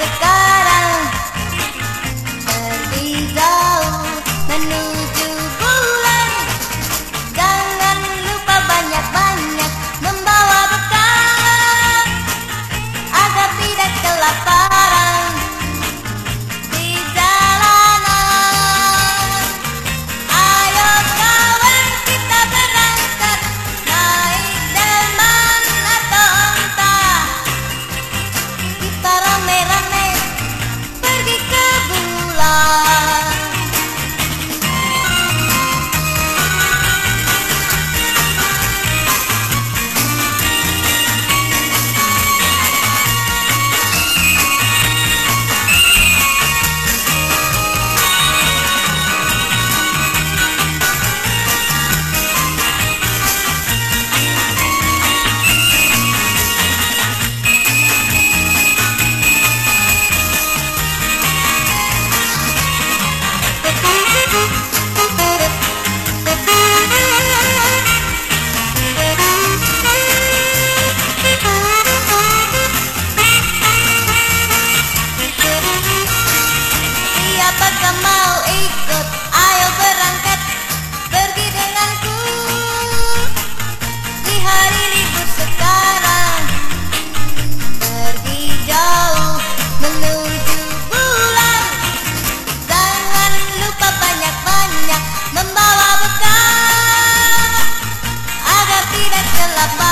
aceptar. Mau ikut, ayo berangkat Pergi denganku Di hari libur sekarang Pergi jauh menuju bulan. Jangan lupa banyak-banyak Membawa bekal Agar tidak celaka